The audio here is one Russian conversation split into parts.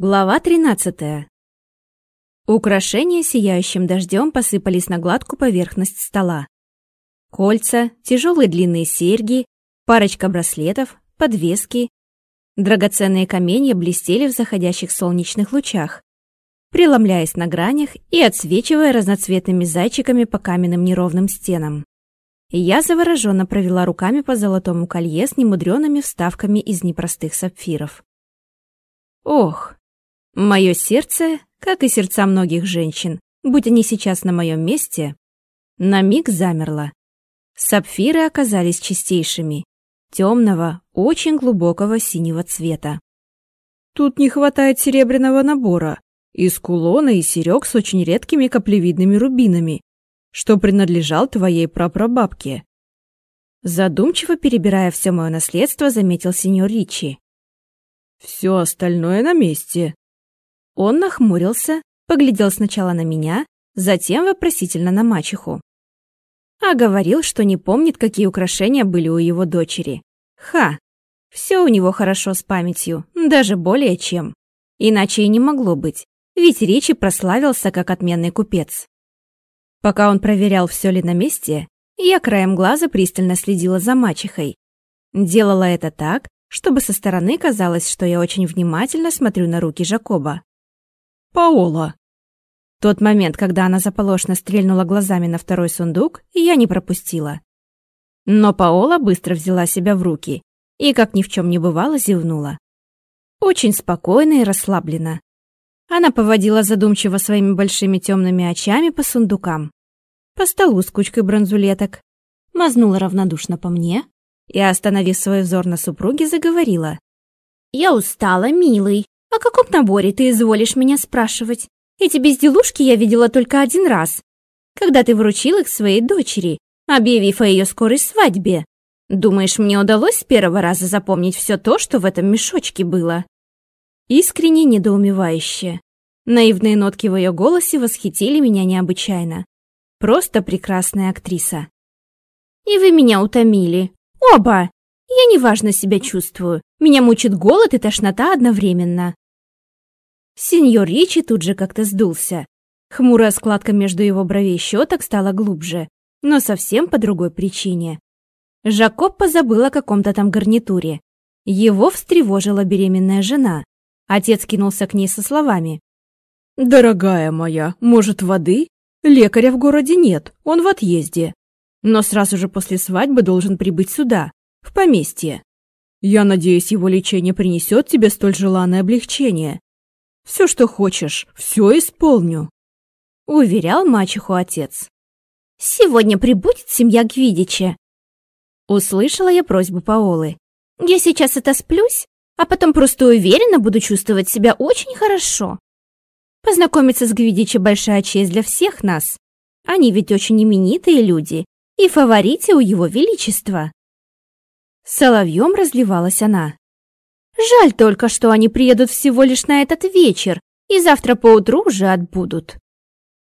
Глава 13. Украшения сияющим дождем посыпались на гладкую поверхность стола. Кольца, тяжелые длинные серьги, парочка браслетов, подвески. Драгоценные каменья блестели в заходящих солнечных лучах, преломляясь на гранях и отсвечивая разноцветными зайчиками по каменным неровным стенам. Я завороженно провела руками по золотому колье с немудреными вставками из непростых сапфиров. Ох, Мое сердце, как и сердца многих женщин, будь они сейчас на моем месте, на миг замерло. Сапфиры оказались чистейшими, темного, очень глубокого синего цвета. Тут не хватает серебряного набора, из кулона и серег с очень редкими каплевидными рубинами, что принадлежал твоей прапрабабке. Задумчиво перебирая все мое наследство, заметил сеньор Ричи. Все остальное на месте. Он нахмурился, поглядел сначала на меня, затем вопросительно на мачеху. А говорил, что не помнит, какие украшения были у его дочери. Ха! Все у него хорошо с памятью, даже более чем. Иначе и не могло быть, ведь Ричи прославился как отменный купец. Пока он проверял, все ли на месте, я краем глаза пристально следила за мачехой. Делала это так, чтобы со стороны казалось, что я очень внимательно смотрю на руки Жакоба. Паола!» Тот момент, когда она заполошно стрельнула глазами на второй сундук, я не пропустила. Но Паола быстро взяла себя в руки и, как ни в чем не бывало, зевнула. Очень спокойно и расслабленно. Она поводила задумчиво своими большими темными очами по сундукам, по столу с кучкой бронзулеток, мазнула равнодушно по мне и, остановив свой взор на супруге, заговорила. «Я устала, милый. «О каком наборе ты изволишь меня спрашивать? Эти безделушки я видела только один раз, когда ты вручил их своей дочери, объявив о ее скорой свадьбе. Думаешь, мне удалось с первого раза запомнить все то, что в этом мешочке было?» Искренне недоумевающе. Наивные нотки в ее голосе восхитили меня необычайно. Просто прекрасная актриса. «И вы меня утомили. Оба! Я неважно себя чувствую. Меня мучит голод и тошнота одновременно. Сеньор Ричи тут же как-то сдулся. Хмурая складка между его бровей щеток стала глубже, но совсем по другой причине. Жакоб позабыл о каком-то там гарнитуре. Его встревожила беременная жена. Отец кинулся к ней со словами. «Дорогая моя, может, воды? Лекаря в городе нет, он в отъезде. Но сразу же после свадьбы должен прибыть сюда, в поместье. Я надеюсь, его лечение принесет тебе столь желанное облегчение. Все, что хочешь, все исполню», — уверял мачеху отец. «Сегодня прибудет семья Гвидича». Услышала я просьбу Паолы. «Я сейчас это сплюсь, а потом просто уверенно буду чувствовать себя очень хорошо. Познакомиться с Гвидичи большая честь для всех нас. Они ведь очень именитые люди и фавориты у его величества». Соловьем разливалась она. Жаль только, что они приедут всего лишь на этот вечер и завтра поутру уже отбудут.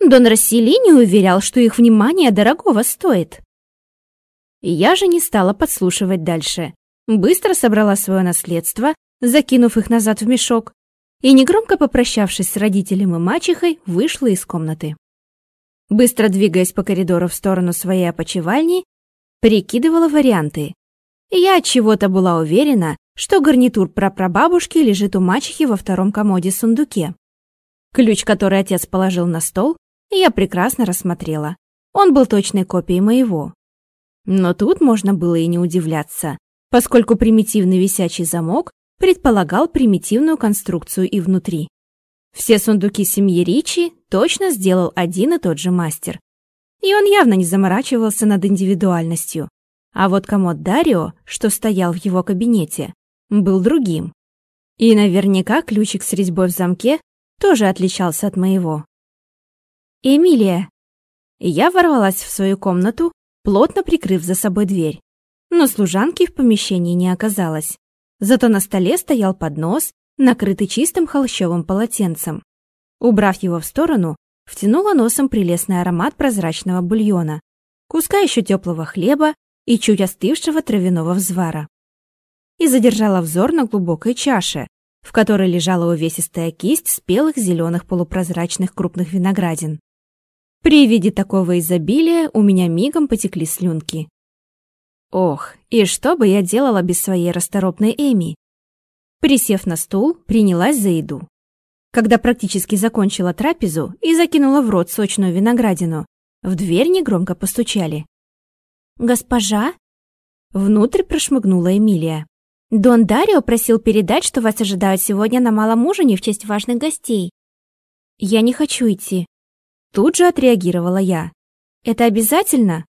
Дон Расселини уверял, что их внимание дорогого стоит. Я же не стала подслушивать дальше. Быстро собрала свое наследство, закинув их назад в мешок, и, негромко попрощавшись с родителем и мачехой, вышла из комнаты. Быстро двигаясь по коридору в сторону своей опочивальни, прикидывала варианты. Я от чего-то была уверена, что гарнитур прапрабабушки лежит у мачехи во втором комоде-сундуке. Ключ, который отец положил на стол, я прекрасно рассмотрела. Он был точной копией моего. Но тут можно было и не удивляться, поскольку примитивный висячий замок предполагал примитивную конструкцию и внутри. Все сундуки семьи Ричи точно сделал один и тот же мастер. И он явно не заморачивался над индивидуальностью. А вот комод Дарио, что стоял в его кабинете, был другим. И наверняка ключик с резьбой в замке тоже отличался от моего. «Эмилия!» Я ворвалась в свою комнату, плотно прикрыв за собой дверь. Но служанки в помещении не оказалось. Зато на столе стоял поднос, накрытый чистым холщовым полотенцем. Убрав его в сторону, втянула носом прелестный аромат прозрачного бульона, куска еще теплого хлеба и чуть остывшего травяного взвара и задержала взор на глубокой чаше, в которой лежала увесистая кисть спелых зеленых полупрозрачных крупных виноградин. При виде такого изобилия у меня мигом потекли слюнки. Ох, и что бы я делала без своей расторопной Эми? Присев на стул, принялась за еду. Когда практически закончила трапезу и закинула в рот сочную виноградину, в дверь негромко постучали. «Госпожа?» Внутрь прошмыгнула Эмилия. «Дон Дарио просил передать, что вас ожидают сегодня на малом ужине в честь важных гостей». «Я не хочу идти». Тут же отреагировала я. «Это обязательно?»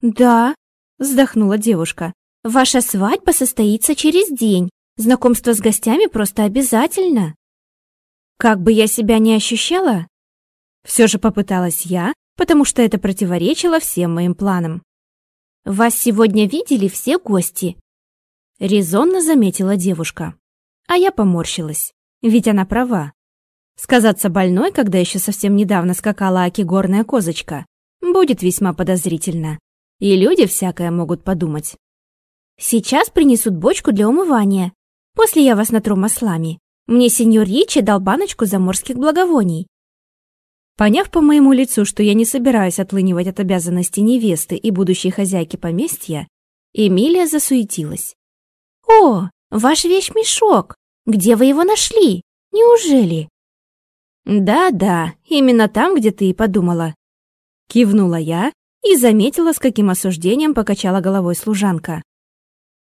«Да», вздохнула девушка. Ваша свадьба состоится через день. Знакомство с гостями просто обязательно. Как бы я себя не ощущала, все же попыталась я, потому что это противоречило всем моим планам. Вас сегодня видели все гости, резонно заметила девушка. А я поморщилась, ведь она права. Сказаться больной, когда еще совсем недавно скакала аки горная козочка, будет весьма подозрительно. И люди всякое могут подумать. Сейчас принесут бочку для умывания. После я вас натру маслами. Мне сеньор Ричи дал баночку заморских благовоний. Поняв по моему лицу, что я не собираюсь отлынивать от обязанностей невесты и будущей хозяйки поместья, Эмилия засуетилась. «О, ваш вещмешок! Где вы его нашли? Неужели?» «Да-да, именно там, где ты и подумала». Кивнула я и заметила, с каким осуждением покачала головой служанка.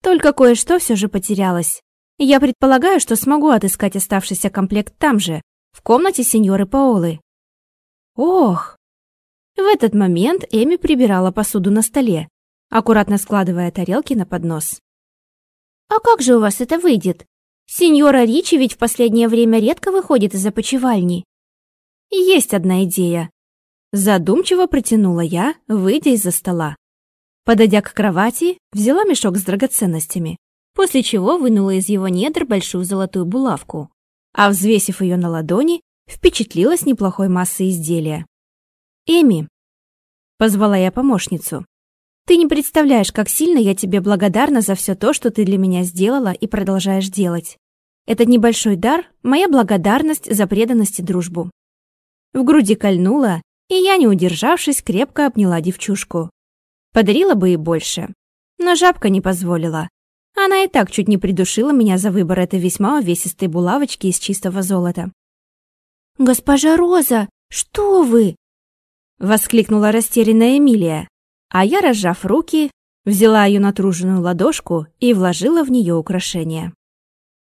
Только кое-что все же потерялось. Я предполагаю, что смогу отыскать оставшийся комплект там же, в комнате сеньоры Паолы. Ох! В этот момент Эми прибирала посуду на столе, аккуратно складывая тарелки на поднос. «А как же у вас это выйдет? Сеньора Ричи ведь в последнее время редко выходит из опочивальни». «Есть одна идея», Задумчиво протянула я, выйдя из-за стола. Подойдя к кровати, взяла мешок с драгоценностями, после чего вынула из его недр большую золотую булавку, а взвесив ее на ладони, впечатлилась неплохой массой изделия. «Эми», — позвала я помощницу, — «ты не представляешь, как сильно я тебе благодарна за все то, что ты для меня сделала и продолжаешь делать. Этот небольшой дар — моя благодарность за преданность и дружбу». В груди кольнула, и я, не удержавшись, крепко обняла девчушку. Подарила бы и больше, но жабка не позволила. Она и так чуть не придушила меня за выбор этой весьма увесистой булавочки из чистого золота. «Госпожа Роза, что вы?» Воскликнула растерянная Эмилия, а я, разжав руки, взяла ее натруженную ладошку и вложила в нее украшение.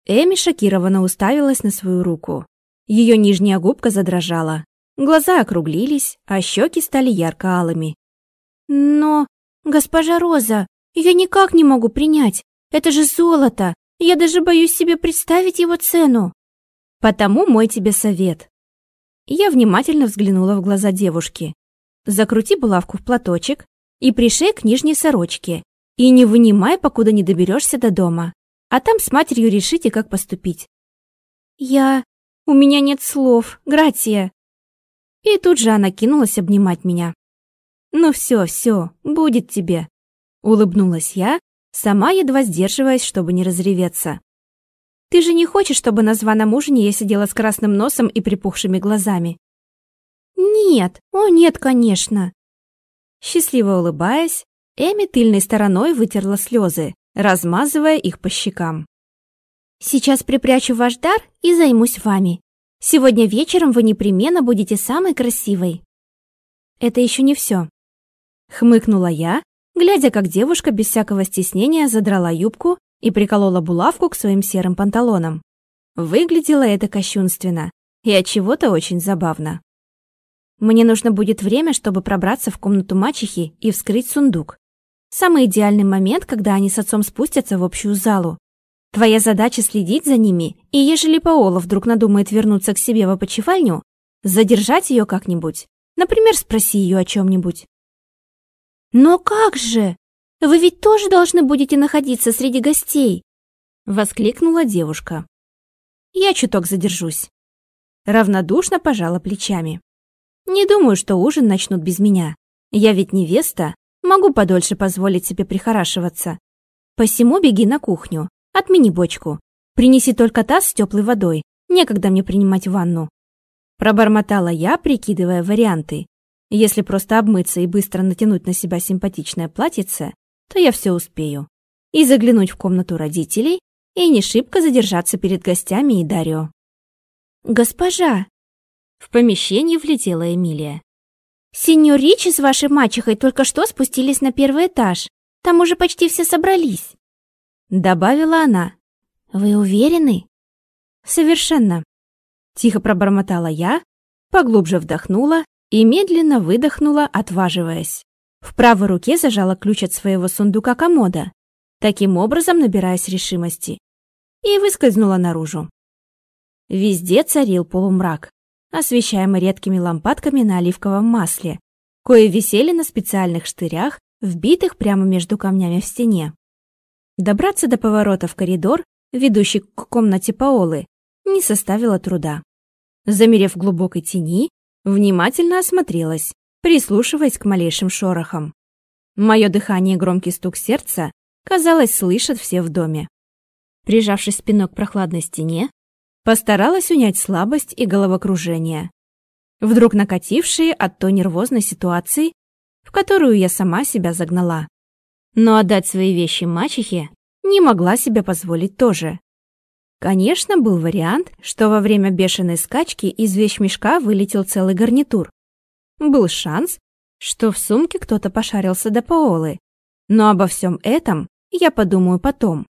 Эми шокированно уставилась на свою руку. Ее нижняя губка задрожала, Глаза округлились, а щеки стали ярко-алыми. «Но, госпожа Роза, я никак не могу принять. Это же золото. Я даже боюсь себе представить его цену. Потому мой тебе совет». Я внимательно взглянула в глаза девушки. Закрути булавку в платочек и пришей к нижней сорочке. И не вынимай, покуда не доберешься до дома. А там с матерью решите, как поступить. Я... У меня нет слов, Гратия. И тут же она кинулась обнимать меня. «Ну все, все, будет тебе», — улыбнулась я, сама едва сдерживаясь, чтобы не разреветься. «Ты же не хочешь, чтобы на званом ужине я сидела с красным носом и припухшими глазами?» «Нет, о нет, конечно!» Счастливо улыбаясь, Эми тыльной стороной вытерла слезы, размазывая их по щекам. «Сейчас припрячу ваш дар и займусь вами. Сегодня вечером вы непременно будете самой красивой. Это еще не все. Хмыкнула я, глядя, как девушка без всякого стеснения задрала юбку и приколола булавку к своим серым панталонам. Выглядело это кощунственно и от чего-то очень забавно. Мне нужно будет время, чтобы пробраться в комнату мачехи и вскрыть сундук. Самый идеальный момент, когда они с отцом спустятся в общую залу. Твоя задача следить за ними, и ежели Паола вдруг надумает вернуться к себе в опочивальню, задержать ее как-нибудь. Например, спроси ее о чем-нибудь. «Но как же? Вы ведь тоже должны будете находиться среди гостей!» Воскликнула девушка. «Я чуток задержусь». Равнодушно пожала плечами. «Не думаю, что ужин начнут без меня. Я ведь невеста, могу подольше позволить себе прихорашиваться. Посему беги на кухню, Отмени бочку. Принеси только таз с теплой водой. Некогда мне принимать ванну. Пробормотала я, прикидывая варианты. Если просто обмыться и быстро натянуть на себя симпатичное платьице, то я все успею. И заглянуть в комнату родителей, и не шибко задержаться перед гостями и Дарио. «Госпожа!» В помещение влетела Эмилия. «Сеньор Ричи с вашей мачехой только что спустились на первый этаж. Там уже почти все собрались». Добавила она. «Вы уверены?» «Совершенно». Тихо пробормотала я, поглубже вдохнула и медленно выдохнула, отваживаясь. В правой руке зажала ключ от своего сундука комода, таким образом набираясь решимости, и выскользнула наружу. Везде царил полумрак, освещаемый редкими лампадками на оливковом масле, кое висели на специальных штырях, вбитых прямо между камнями в стене. Добраться до поворота в коридор, ведущий к комнате Паолы, не составило труда. Замерев в глубокой тени, внимательно осмотрелась, прислушиваясь к малейшим шорохам. Мое дыхание и громкий стук сердца, казалось, слышат все в доме. Прижавшись спиной к прохладной стене, постаралась унять слабость и головокружение, вдруг накатившие от той нервозной ситуации, в которую я сама себя загнала. Но отдать свои вещи мачехе не могла себе позволить тоже. Конечно, был вариант, что во время бешеной скачки из вещмешка вылетел целый гарнитур. Был шанс, что в сумке кто-то пошарился до Паолы. Но обо всем этом я подумаю потом.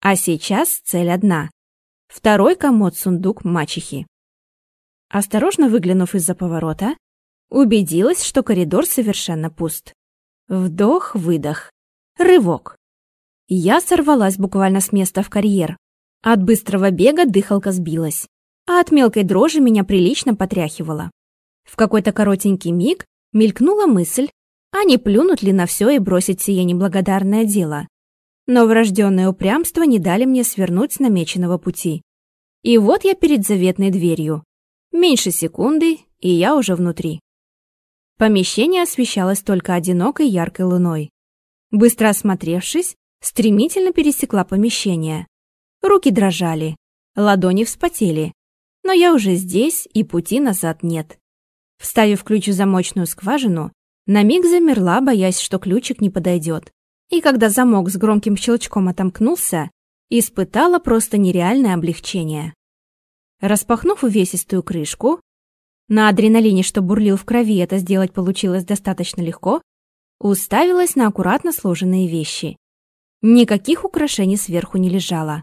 А сейчас цель одна. Второй комод-сундук мачехи. Осторожно выглянув из-за поворота, убедилась, что коридор совершенно пуст. Вдох-выдох. Рывок. Я сорвалась буквально с места в карьер. От быстрого бега дыхалка сбилась, а от мелкой дрожи меня прилично потряхивало. В какой-то коротенький миг мелькнула мысль, а не плюнуть ли на все и бросить сие неблагодарное дело. Но врожденное упрямство не дали мне свернуть с намеченного пути. И вот я перед заветной дверью. Меньше секунды, и я уже внутри. Помещение освещалось только одинокой яркой луной. Быстро осмотревшись, стремительно пересекла помещение. Руки дрожали, ладони вспотели. Но я уже здесь, и пути назад нет. Вставив ключ в замочную скважину, на миг замерла, боясь, что ключик не подойдет. И когда замок с громким щелчком отомкнулся, испытала просто нереальное облегчение. Распахнув увесистую крышку, на адреналине, что бурлил в крови, это сделать получилось достаточно легко, уставилась на аккуратно сложенные вещи. Никаких украшений сверху не лежало.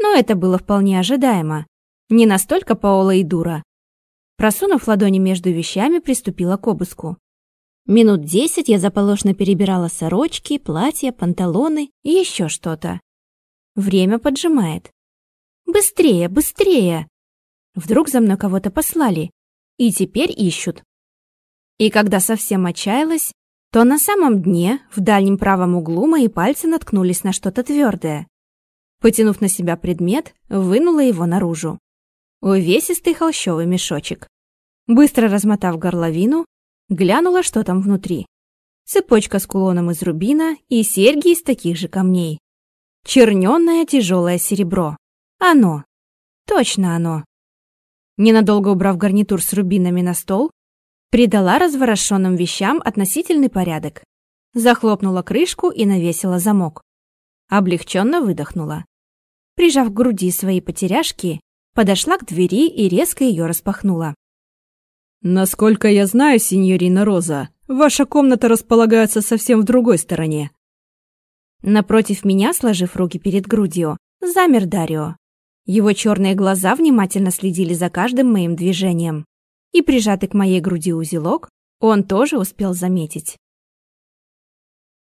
Но это было вполне ожидаемо. Не настолько Паола и дура. Просунув ладони между вещами, приступила к обыску. Минут десять я заполошно перебирала сорочки, платья, панталоны и еще что-то. Время поджимает. «Быстрее, быстрее!» Вдруг за мной кого-то послали. И теперь ищут. И когда совсем отчаялась, то на самом дне, в дальнем правом углу, мои пальцы наткнулись на что-то твердое. Потянув на себя предмет, вынула его наружу. Увесистый холщовый мешочек. Быстро размотав горловину, глянула, что там внутри. Цепочка с кулоном из рубина и серьги из таких же камней. Чернёное тяжелое серебро. Оно. Точно оно. Ненадолго убрав гарнитур с рубинами на стол, придала разворошенным вещам относительный порядок. Захлопнула крышку и навесила замок. Облегченно выдохнула. Прижав к груди свои потеряшки, подошла к двери и резко ее распахнула. «Насколько я знаю, сеньорина Роза, ваша комната располагается совсем в другой стороне». Напротив меня, сложив руки перед грудью, замер Дарио. Его черные глаза внимательно следили за каждым моим движением и прижатый к моей груди узелок он тоже успел заметить.